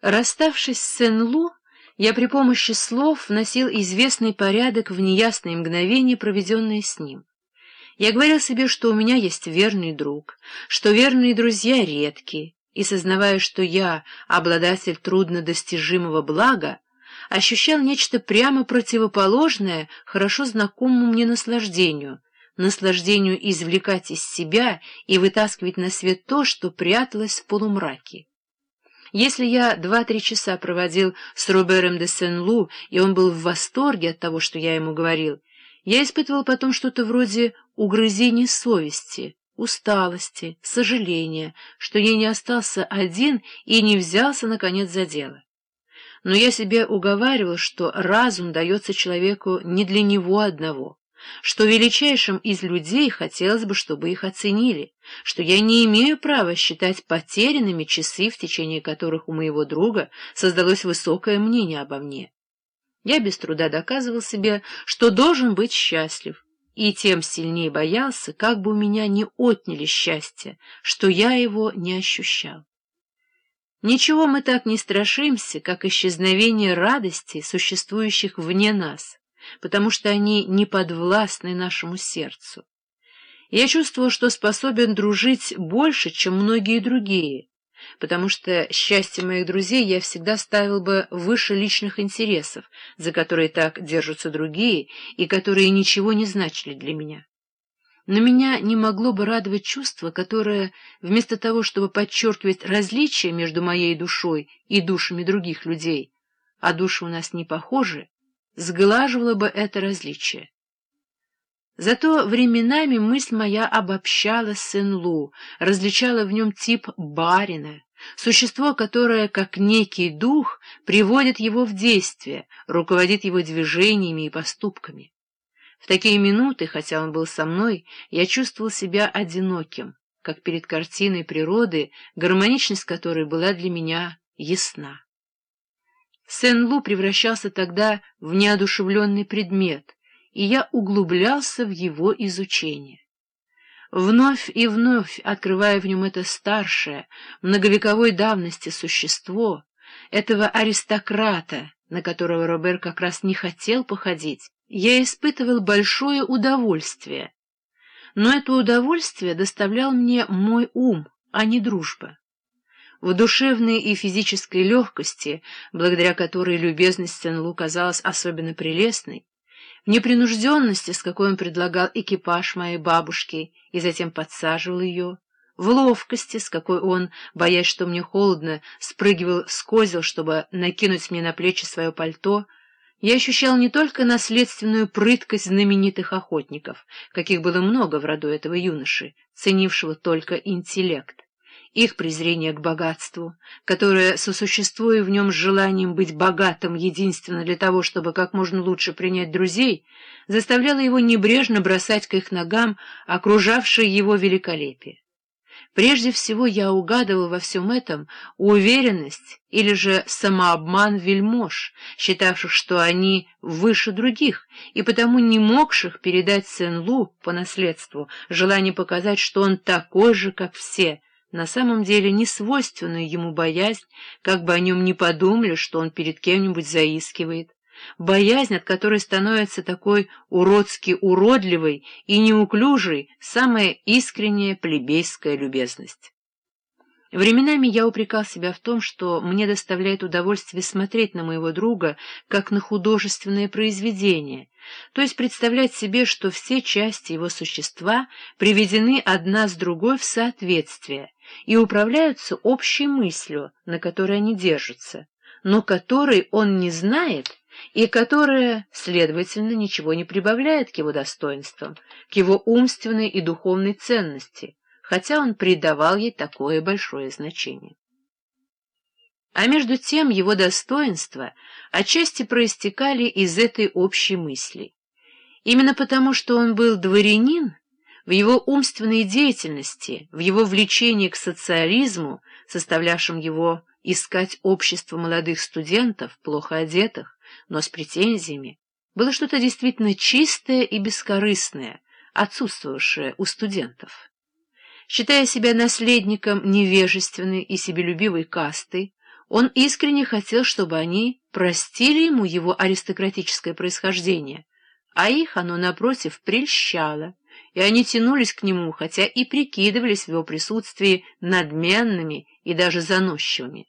Расставшись с Сен-Лу, я при помощи слов вносил известный порядок в неясные мгновения, проведенные с ним. Я говорил себе, что у меня есть верный друг, что верные друзья редкие, и, сознавая, что я, обладатель труднодостижимого блага, ощущал нечто прямо противоположное хорошо знакомому мне наслаждению, наслаждению извлекать из себя и вытаскивать на свет то, что пряталось в полумраке. Если я два-три часа проводил с Робером де Сен-Лу, и он был в восторге от того, что я ему говорил, я испытывал потом что-то вроде угрызений совести, усталости, сожаления, что я не остался один и не взялся, наконец, за дело. Но я себе уговаривал, что разум дается человеку не для него одного что величайшим из людей хотелось бы, чтобы их оценили, что я не имею права считать потерянными часы, в течение которых у моего друга создалось высокое мнение обо мне. Я без труда доказывал себе, что должен быть счастлив, и тем сильнее боялся, как бы у меня не отняли счастье, что я его не ощущал. Ничего мы так не страшимся, как исчезновение радостей, существующих вне нас потому что они не подвластны нашему сердцу. Я чувствовал, что способен дружить больше, чем многие другие, потому что счастье моих друзей я всегда ставил бы выше личных интересов, за которые так держатся другие и которые ничего не значили для меня. Но меня не могло бы радовать чувство, которое, вместо того, чтобы подчеркивать различия между моей душой и душами других людей, а души у нас не похожи, сглаживало бы это различие. Зато временами мысль моя обобщала Сен-Лу, различала в нем тип барина, существо, которое, как некий дух, приводит его в действие, руководит его движениями и поступками. В такие минуты, хотя он был со мной, я чувствовал себя одиноким, как перед картиной природы, гармоничность которой была для меня ясна. Сен-Лу превращался тогда в неодушевленный предмет, и я углублялся в его изучение. Вновь и вновь открывая в нем это старшее, многовековой давности существо, этого аристократа, на которого Робер как раз не хотел походить, я испытывал большое удовольствие. Но это удовольствие доставлял мне мой ум, а не дружба в душевной и физической легкости, благодаря которой любезность Сен-Лу казалась особенно прелестной, в непринужденности, с какой он предлагал экипаж моей бабушки и затем подсаживал ее, в ловкости, с какой он, боясь, что мне холодно, спрыгивал с козел, чтобы накинуть мне на плечи свое пальто, я ощущал не только наследственную прыткость знаменитых охотников, каких было много в роду этого юноши, ценившего только интеллект, их презрение к богатству, которое, сосуществуя в нем с желанием быть богатым единственно для того, чтобы как можно лучше принять друзей, заставляло его небрежно бросать к их ногам окружавшее его великолепие. Прежде всего я угадывал во всем этом уверенность или же самообман вельмож, считавших, что они выше других, и потому не могших передать Сен-Лу по наследству желание показать, что он такой же, как все — на самом деле не свойственную ему боязнь, как бы о нем не подумали, что он перед кем-нибудь заискивает, боязнь, от которой становится такой уродски уродливой и неуклюжей самая искренняя плебейская любезность. Временами я упрекал себя в том, что мне доставляет удовольствие смотреть на моего друга как на художественное произведение, то есть представлять себе, что все части его существа приведены одна с другой в соответствие и управляются общей мыслью, на которой они держатся, но которой он не знает и которая, следовательно, ничего не прибавляет к его достоинствам, к его умственной и духовной ценности, хотя он придавал ей такое большое значение. А между тем его достоинства отчасти проистекали из этой общей мысли. Именно потому, что он был дворянин, в его умственной деятельности, в его влечении к социализму, составлявшем его искать общество молодых студентов, плохо одетых, но с претензиями, было что-то действительно чистое и бескорыстное, отсутствовавшее у студентов. Считая себя наследником невежественной и себелюбивой касты, Он искренне хотел, чтобы они простили ему его аристократическое происхождение, а их оно, напротив, прельщало, и они тянулись к нему, хотя и прикидывались в его присутствии надменными и даже заносчивыми.